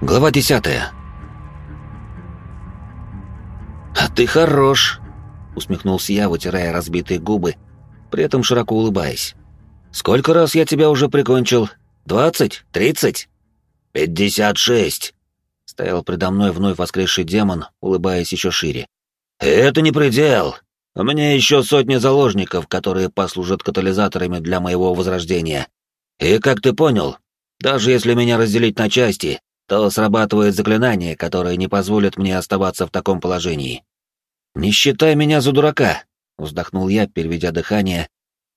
Глава десятая. «А ты хорош!» — усмехнулся я, вытирая разбитые губы, при этом широко улыбаясь. «Сколько раз я тебя уже прикончил? Двадцать? Тридцать?» «Пятьдесят шесть!» — стоял предо мной вновь воскресший демон, улыбаясь еще шире. «Это не предел! У меня еще сотни заложников, которые послужат катализаторами для моего возрождения. И, как ты понял, даже если меня разделить на части, то срабатывает заклинание, которое не позволит мне оставаться в таком положении. «Не считай меня за дурака», — вздохнул я, переведя дыхание,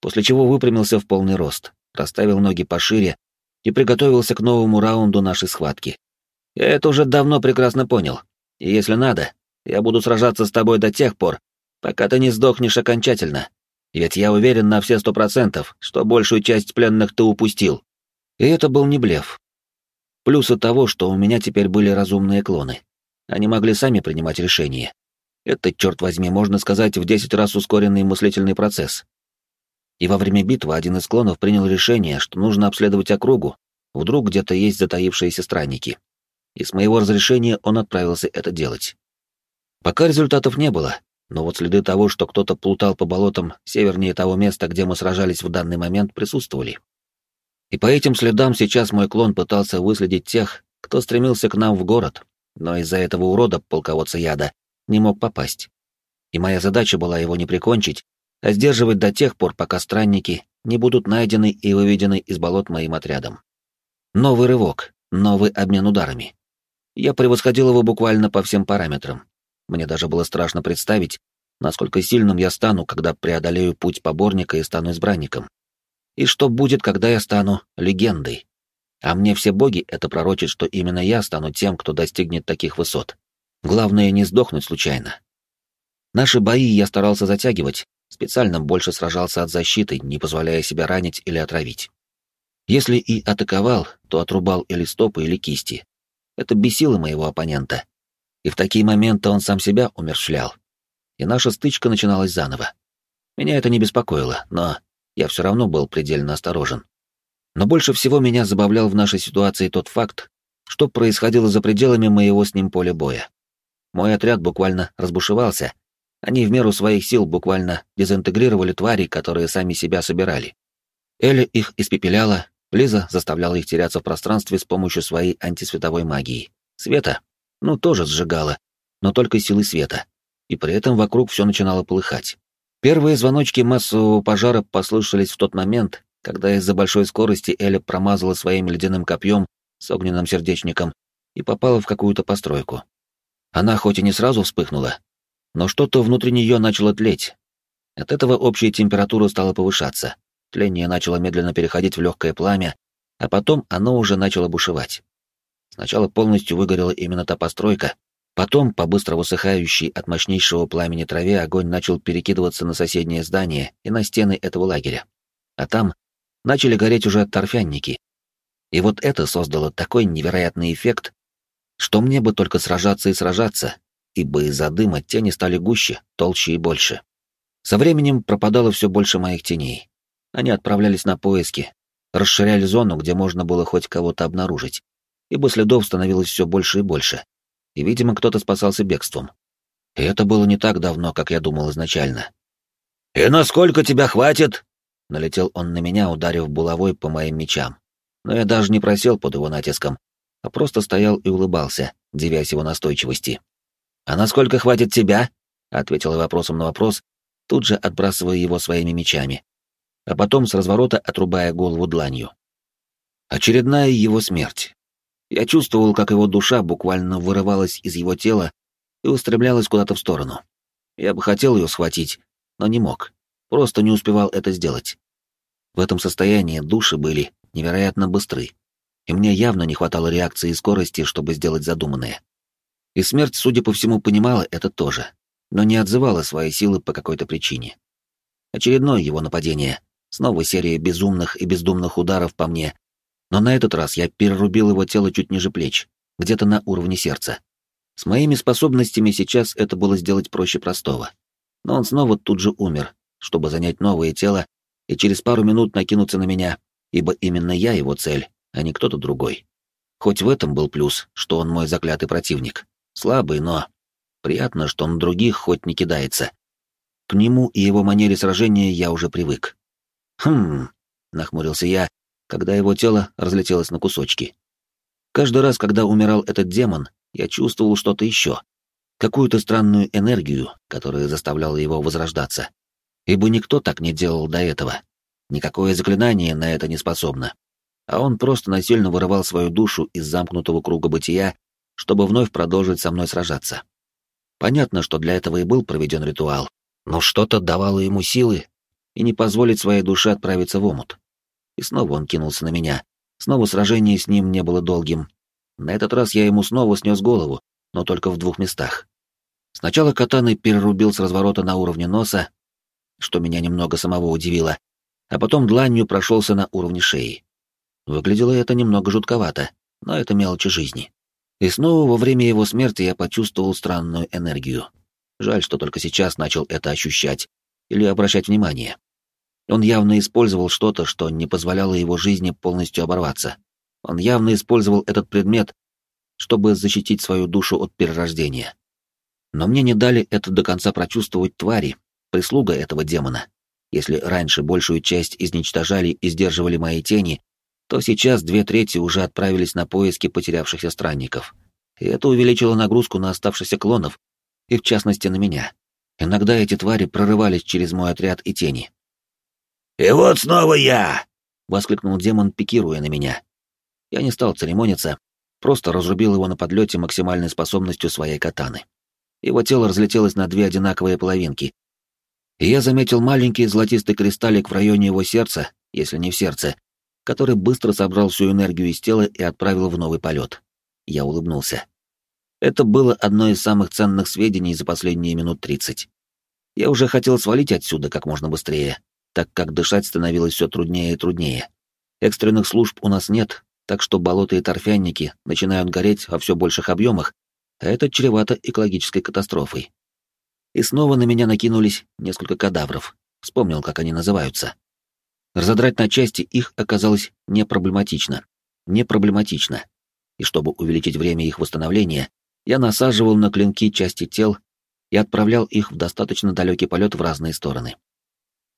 после чего выпрямился в полный рост, расставил ноги пошире и приготовился к новому раунду нашей схватки. Я это уже давно прекрасно понял, и если надо, я буду сражаться с тобой до тех пор, пока ты не сдохнешь окончательно, ведь я уверен на все сто процентов, что большую часть пленных ты упустил. И это был не блеф. Плюсы того, что у меня теперь были разумные клоны. Они могли сами принимать решения. Это, черт возьми, можно сказать, в десять раз ускоренный мыслительный процесс. И во время битвы один из клонов принял решение, что нужно обследовать округу, вдруг где-то есть затаившиеся странники. И с моего разрешения он отправился это делать. Пока результатов не было, но вот следы того, что кто-то плутал по болотам севернее того места, где мы сражались в данный момент, присутствовали. И по этим следам сейчас мой клон пытался выследить тех, кто стремился к нам в город, но из-за этого урода, полководца яда, не мог попасть. И моя задача была его не прикончить, а сдерживать до тех пор, пока странники не будут найдены и выведены из болот моим отрядом. Новый рывок, новый обмен ударами. Я превосходил его буквально по всем параметрам. Мне даже было страшно представить, насколько сильным я стану, когда преодолею путь поборника и стану избранником. И что будет, когда я стану легендой? А мне все боги это пророчат, что именно я стану тем, кто достигнет таких высот. Главное не сдохнуть случайно. Наши бои я старался затягивать, специально больше сражался от защиты, не позволяя себя ранить или отравить. Если и атаковал, то отрубал или стопы, или кисти. Это бесило моего оппонента. И в такие моменты он сам себя умерщвлял. И наша стычка начиналась заново. Меня это не беспокоило, но я все равно был предельно осторожен. Но больше всего меня забавлял в нашей ситуации тот факт, что происходило за пределами моего с ним поля боя. Мой отряд буквально разбушевался. Они в меру своих сил буквально дезинтегрировали твари, которые сами себя собирали. Эля их испепеляла, Лиза заставляла их теряться в пространстве с помощью своей антисветовой магии. Света, ну, тоже сжигала, но только силы света. И при этом вокруг все начинало полыхать. Первые звоночки массового пожара послышались в тот момент, когда из-за большой скорости Эля промазала своим ледяным копьем с огненным сердечником и попала в какую-то постройку. Она хоть и не сразу вспыхнула, но что-то внутри нее начало тлеть. От этого общая температура стала повышаться, тление начало медленно переходить в легкое пламя, а потом оно уже начало бушевать. Сначала полностью выгорела именно та постройка, Потом, по быстро высыхающей от мощнейшего пламени траве, огонь начал перекидываться на соседнее здание и на стены этого лагеря. А там начали гореть уже торфянники. И вот это создало такой невероятный эффект, что мне бы только сражаться и сражаться, ибо из-за дыма тени стали гуще, толще и больше. Со временем пропадало все больше моих теней. Они отправлялись на поиски, расширяли зону, где можно было хоть кого-то обнаружить, ибо следов становилось все больше и больше и, видимо, кто-то спасался бегством. И это было не так давно, как я думал изначально. «И насколько тебя хватит?» Налетел он на меня, ударив булавой по моим мечам. Но я даже не просел под его натиском, а просто стоял и улыбался, девясь его настойчивости. «А насколько хватит тебя?» — ответил я вопросом на вопрос, тут же отбрасывая его своими мечами, а потом с разворота отрубая голову дланью. Очередная его смерть. Я чувствовал, как его душа буквально вырывалась из его тела и устремлялась куда-то в сторону. Я бы хотел ее схватить, но не мог. Просто не успевал это сделать. В этом состоянии души были невероятно быстры, и мне явно не хватало реакции и скорости, чтобы сделать задуманное. И смерть, судя по всему, понимала это тоже, но не отзывала свои силы по какой-то причине. Очередное его нападение, снова серия безумных и бездумных ударов по мне, но на этот раз я перерубил его тело чуть ниже плеч, где-то на уровне сердца. С моими способностями сейчас это было сделать проще простого. Но он снова тут же умер, чтобы занять новое тело и через пару минут накинуться на меня, ибо именно я его цель, а не кто-то другой. Хоть в этом был плюс, что он мой заклятый противник. Слабый, но... Приятно, что он других хоть не кидается. К нему и его манере сражения я уже привык. «Хм...» — нахмурился я, когда его тело разлетелось на кусочки. Каждый раз, когда умирал этот демон, я чувствовал что-то еще. Какую-то странную энергию, которая заставляла его возрождаться. Ибо никто так не делал до этого. Никакое заклинание на это не способно. А он просто насильно вырывал свою душу из замкнутого круга бытия, чтобы вновь продолжить со мной сражаться. Понятно, что для этого и был проведен ритуал, но что-то давало ему силы и не позволить своей душе отправиться в омут. И снова он кинулся на меня. Снова сражение с ним не было долгим. На этот раз я ему снова снес голову, но только в двух местах. Сначала катаной перерубил с разворота на уровне носа, что меня немного самого удивило, а потом дланью прошелся на уровне шеи. Выглядело это немного жутковато, но это мелочи жизни. И снова во время его смерти я почувствовал странную энергию. Жаль, что только сейчас начал это ощущать или обращать внимание. Он явно использовал что-то, что не позволяло его жизни полностью оборваться. Он явно использовал этот предмет, чтобы защитить свою душу от перерождения. Но мне не дали это до конца прочувствовать твари, прислуга этого демона. Если раньше большую часть изничтожали и сдерживали мои тени, то сейчас две трети уже отправились на поиски потерявшихся странников. И это увеличило нагрузку на оставшихся клонов, и в частности на меня. Иногда эти твари прорывались через мой отряд и тени. «И вот снова я!» — воскликнул демон, пикируя на меня. Я не стал церемониться, просто разрубил его на подлете максимальной способностью своей катаны. Его тело разлетелось на две одинаковые половинки. И я заметил маленький золотистый кристаллик в районе его сердца, если не в сердце, который быстро собрал всю энергию из тела и отправил в новый полет. Я улыбнулся. Это было одно из самых ценных сведений за последние минут тридцать. Я уже хотел свалить отсюда как можно быстрее, так как дышать становилось все труднее и труднее. Экстренных служб у нас нет, так что болота и торфяники начинают гореть во все больших объемах, а это чревато экологической катастрофой. И снова на меня накинулись несколько кадавров. Вспомнил, как они называются. Разодрать на части их оказалось не проблематично. Не проблематично. И чтобы увеличить время их восстановления, я насаживал на клинки части тел и отправлял их в достаточно далекий полет в разные стороны.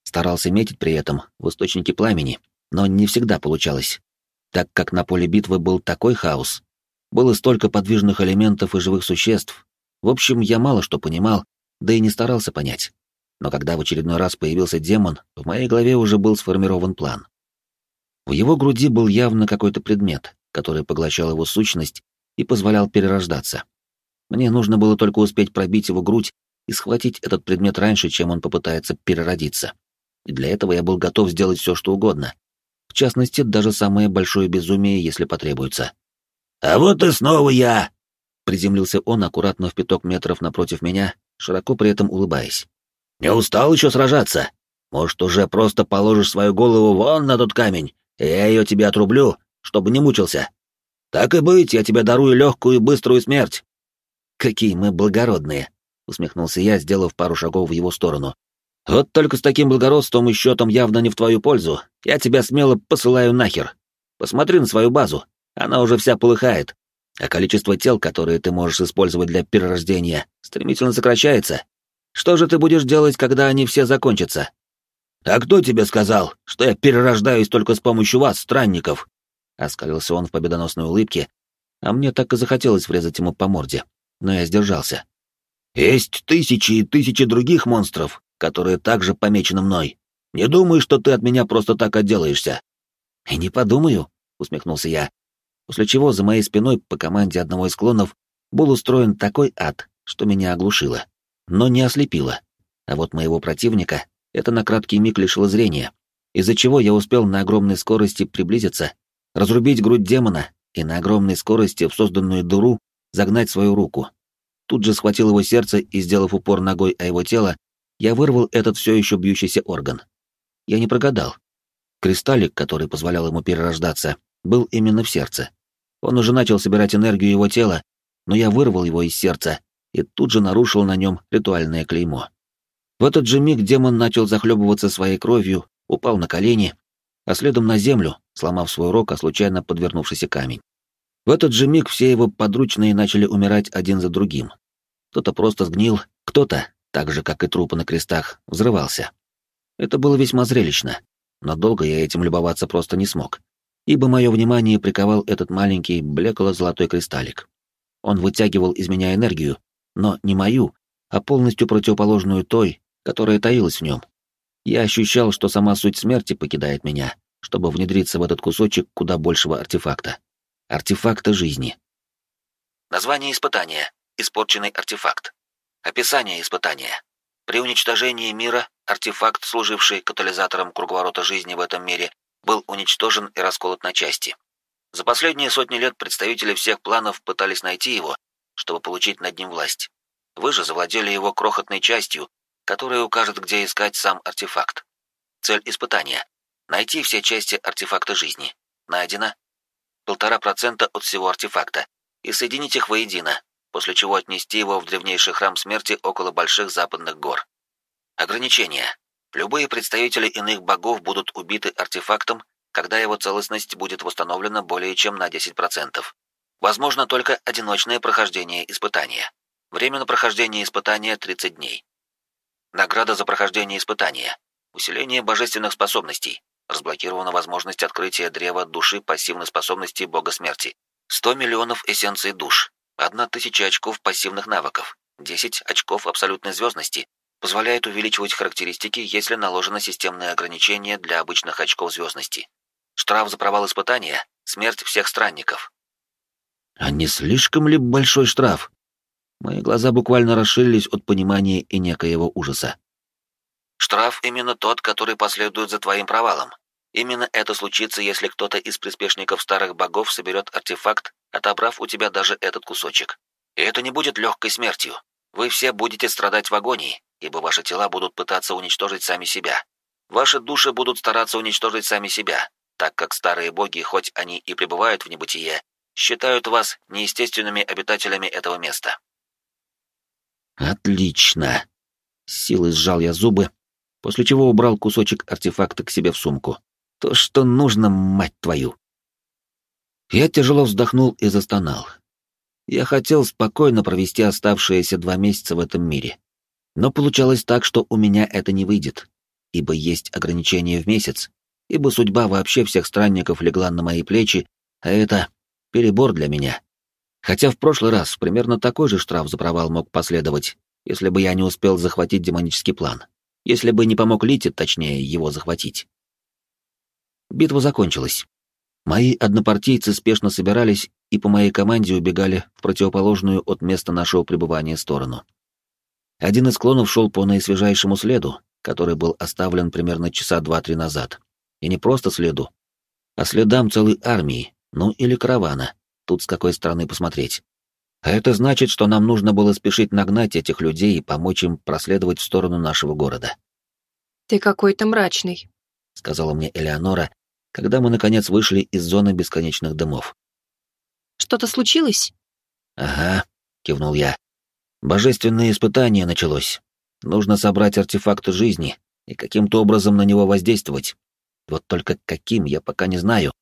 Старался метить при этом в источники пламени, но не всегда получалось, так как на поле битвы был такой хаос. Было столько подвижных элементов и живых существ. В общем, я мало что понимал, да и не старался понять но когда в очередной раз появился демон, в моей голове уже был сформирован план. В его груди был явно какой-то предмет, который поглощал его сущность и позволял перерождаться. Мне нужно было только успеть пробить его грудь и схватить этот предмет раньше, чем он попытается переродиться. И для этого я был готов сделать все, что угодно. В частности, даже самое большое безумие, если потребуется. «А вот и снова я!» Приземлился он аккуратно в пяток метров напротив меня, широко при этом улыбаясь. Не устал еще сражаться? Может, уже просто положишь свою голову вон на тот камень, и я ее тебе отрублю, чтобы не мучился. Так и быть, я тебе дарую легкую и быструю смерть. Какие мы благородные, усмехнулся я, сделав пару шагов в его сторону. Вот только с таким благородством и счетом явно не в твою пользу. Я тебя смело посылаю нахер. Посмотри на свою базу. Она уже вся полыхает. А количество тел, которые ты можешь использовать для перерождения, стремительно сокращается. Что же ты будешь делать, когда они все закончатся? А кто тебе сказал, что я перерождаюсь только с помощью вас, странников? Оскалился он в победоносной улыбке, а мне так и захотелось врезать ему по морде, но я сдержался. Есть тысячи и тысячи других монстров, которые также помечены мной. Не думай, что ты от меня просто так отделаешься. И не подумаю, усмехнулся я, после чего за моей спиной по команде одного из клонов был устроен такой ад, что меня оглушило но не ослепило. А вот моего противника это на краткий миг лишило зрения, из-за чего я успел на огромной скорости приблизиться, разрубить грудь демона и на огромной скорости в созданную дуру загнать свою руку. Тут же схватил его сердце и, сделав упор ногой о его тело, я вырвал этот все еще бьющийся орган. Я не прогадал. Кристаллик, который позволял ему перерождаться, был именно в сердце. Он уже начал собирать энергию его тела, но я вырвал его из сердца и тут же нарушил на нем ритуальное клеймо. В этот же миг демон начал захлебываться своей кровью, упал на колени, а следом на землю, сломав свой рог о случайно подвернувшийся камень. В этот же миг все его подручные начали умирать один за другим. Кто-то просто сгнил, кто-то, так же, как и трупы на крестах, взрывался. Это было весьма зрелищно, но долго я этим любоваться просто не смог, ибо мое внимание приковал этот маленький блекло-золотой кристаллик. Он вытягивал из меня энергию, но не мою, а полностью противоположную той, которая таилась в нем. Я ощущал, что сама суть смерти покидает меня, чтобы внедриться в этот кусочек куда большего артефакта. Артефакта жизни. Название испытания. Испорченный артефакт. Описание испытания. При уничтожении мира артефакт, служивший катализатором круговорота жизни в этом мире, был уничтожен и расколот на части. За последние сотни лет представители всех планов пытались найти его, чтобы получить над ним власть. Вы же завладели его крохотной частью, которая укажет, где искать сам артефакт. Цель испытания — найти все части артефакта жизни. Найдено полтора процента от всего артефакта и соединить их воедино, после чего отнести его в древнейший храм смерти около больших западных гор. Ограничения. Любые представители иных богов будут убиты артефактом, когда его целостность будет восстановлена более чем на 10%. Возможно только одиночное прохождение испытания. Время на прохождение испытания 30 дней. Награда за прохождение испытания. Усиление божественных способностей. Разблокирована возможность открытия древа души пассивной способности бога смерти. 100 миллионов эссенций душ. 1000 очков пассивных навыков. 10 очков абсолютной звездности. Позволяет увеличивать характеристики, если наложено системное ограничение для обычных очков звездности. Штраф за провал испытания. Смерть всех странников. А не слишком ли большой штраф? Мои глаза буквально расширились от понимания и некоего ужаса. Штраф именно тот, который последует за твоим провалом. Именно это случится, если кто-то из приспешников старых богов соберет артефакт, отобрав у тебя даже этот кусочек. И это не будет легкой смертью. Вы все будете страдать в агонии, ибо ваши тела будут пытаться уничтожить сами себя. Ваши души будут стараться уничтожить сами себя, так как старые боги, хоть они и пребывают в небытие, считают вас неестественными обитателями этого места. Отлично. С силой сжал я зубы, после чего убрал кусочек артефакта к себе в сумку. То, что нужно, мать твою. Я тяжело вздохнул и застонал. Я хотел спокойно провести оставшиеся два месяца в этом мире. Но получалось так, что у меня это не выйдет, ибо есть ограничения в месяц, ибо судьба вообще всех странников легла на мои плечи, а это перебор для меня. Хотя в прошлый раз примерно такой же штраф за провал мог последовать, если бы я не успел захватить демонический план. Если бы не помог Лите, точнее, его захватить. Битва закончилась. Мои однопартийцы спешно собирались и по моей команде убегали в противоположную от места нашего пребывания сторону. Один из клонов шел по наисвежайшему следу, который был оставлен примерно часа два-три назад. И не просто следу, а следам целой армии, ну или каравана, тут с какой стороны посмотреть. А это значит, что нам нужно было спешить нагнать этих людей и помочь им проследовать в сторону нашего города. «Ты какой-то мрачный», — сказала мне Элеонора, когда мы, наконец, вышли из зоны бесконечных дымов. «Что-то случилось?» «Ага», — кивнул я. «Божественное испытание началось. Нужно собрать артефакты жизни и каким-то образом на него воздействовать. Вот только каким, я пока не знаю.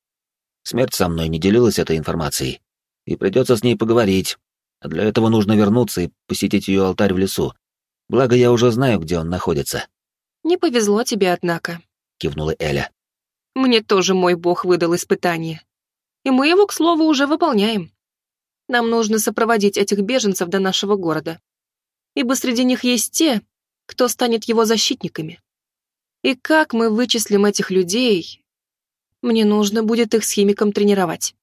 Смерть со мной не делилась этой информацией, и придется с ней поговорить. А для этого нужно вернуться и посетить ее алтарь в лесу. Благо, я уже знаю, где он находится. «Не повезло тебе, однако», — кивнула Эля. «Мне тоже мой бог выдал испытание. И мы его, к слову, уже выполняем. Нам нужно сопроводить этих беженцев до нашего города. Ибо среди них есть те, кто станет его защитниками. И как мы вычислим этих людей, мне нужно будет их с химиком тренировать.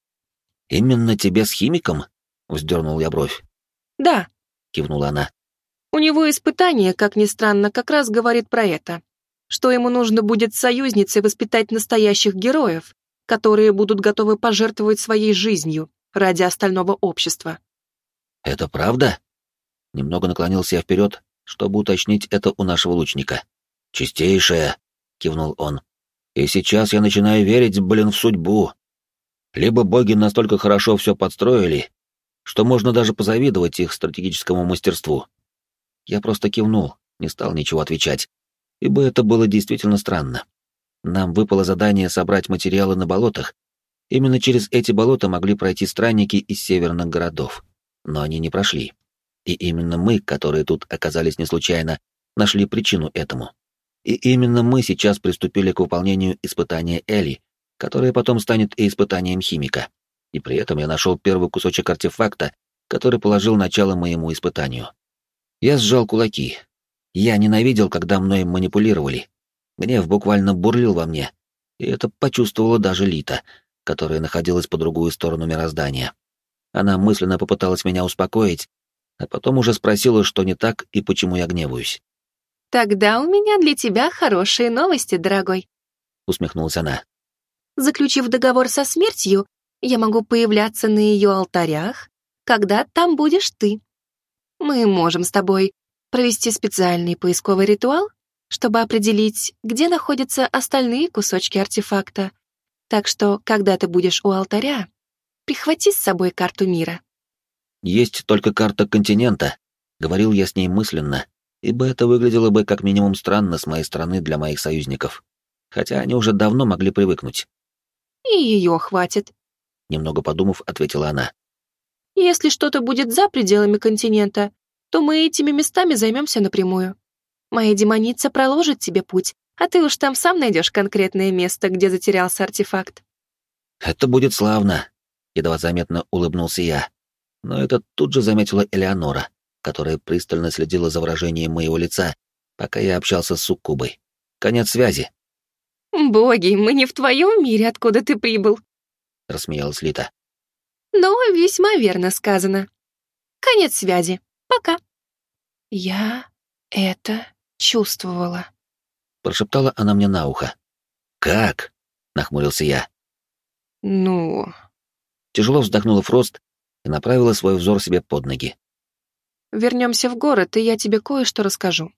Именно тебе с химиком? Вздернул я бровь. Да, кивнула она. У него испытание, как ни странно, как раз говорит про это. Что ему нужно будет союзницей воспитать настоящих героев, которые будут готовы пожертвовать своей жизнью ради остального общества. Это правда? Немного наклонился я вперед, чтобы уточнить это у нашего лучника. Чистейшая, кивнул он. И сейчас я начинаю верить, блин, в судьбу. Либо боги настолько хорошо все подстроили, что можно даже позавидовать их стратегическому мастерству. Я просто кивнул, не стал ничего отвечать, ибо это было действительно странно. Нам выпало задание собрать материалы на болотах, Именно через эти болота могли пройти странники из северных городов, но они не прошли. И именно мы, которые тут оказались не случайно, нашли причину этому. И именно мы сейчас приступили к выполнению испытания Эли, которое потом станет и испытанием химика. И при этом я нашел первый кусочек артефакта, который положил начало моему испытанию. Я сжал кулаки. Я ненавидел, когда мной манипулировали. Гнев буквально бурлил во мне, и это почувствовала даже Лита, которая находилась по другую сторону мироздания. Она мысленно попыталась меня успокоить, а потом уже спросила, что не так и почему я гневаюсь. «Тогда у меня для тебя хорошие новости, дорогой», — усмехнулась она. «Заключив договор со смертью, я могу появляться на ее алтарях, когда там будешь ты. Мы можем с тобой провести специальный поисковый ритуал, чтобы определить, где находятся остальные кусочки артефакта. Так что, когда ты будешь у алтаря, прихвати с собой карту мира. Есть только карта континента, говорил я с ней мысленно, ибо это выглядело бы как минимум странно с моей стороны для моих союзников. Хотя они уже давно могли привыкнуть. И ее хватит, немного подумав, ответила она. Если что-то будет за пределами континента, то мы этими местами займемся напрямую. Моя демоница проложит тебе путь, а ты уж там сам найдешь конкретное место, где затерялся артефакт. Это будет славно, едва заметно улыбнулся я. Но это тут же заметила Элеонора, которая пристально следила за выражением моего лица, пока я общался с суккубой. Конец связи. «Боги, мы не в твоем мире, откуда ты прибыл», — рассмеялась Лита. «Но весьма верно сказано. Конец связи. Пока». «Я это чувствовала», — прошептала она мне на ухо. «Как?» — нахмурился я. «Ну...» Тяжело вздохнула Фрост и направила свой взор себе под ноги. «Вернемся в город, и я тебе кое-что расскажу.